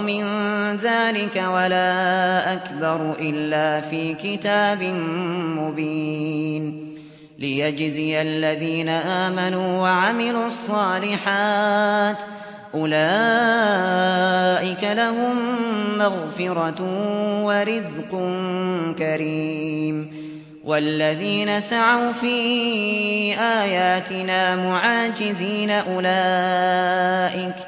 من ذلك ولا أكبر إلا في كتاب مبين ليجزي الذين آمنوا وعملوا الصالحات أولئك لهم مغفرة ورزق كريم والذين سعوا في آياتنا معاجزين أولئك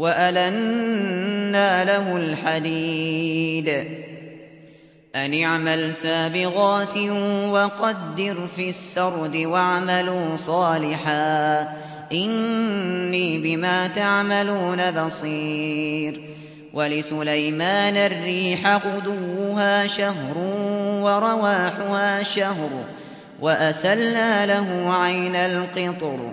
وألنا له الحديد. أن اعمل سابغات وقدر في السرد واعملوا صالحا. إني بما تعملون بصير. ولسليمان الريح غدوها شهر ورواحها شهر. وأسلنا له عين القطر.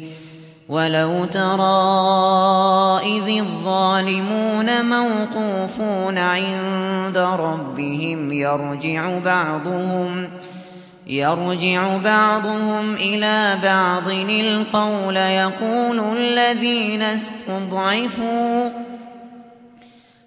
ولو ترى إذ الظالمون موقوفون عند ربهم يرجع بعضهم يرجع بعضهم إلى بعض القول يقول الذين استضعفوا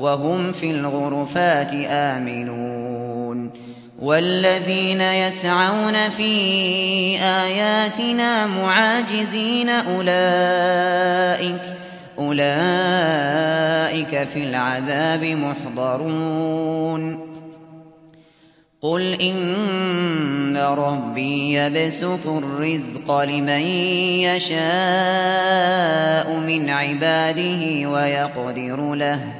وهم في الغرفات آمنون والذين يسعون في آياتنا معاجزين أولئك أولئك في العذاب محضرون قل إن ربي يبسط الرزق لمن يشاء من عباده ويقدر له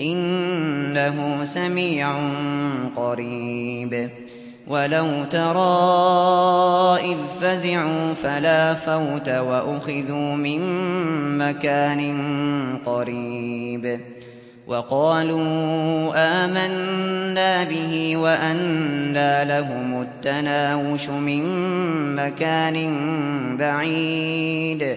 إنه سميع قريب. ولو ترى إذ فزعوا فلا فوت وأخذوا من مكان قريب. وقالوا آمنا به وأنا لهم التناوش من مكان بعيد.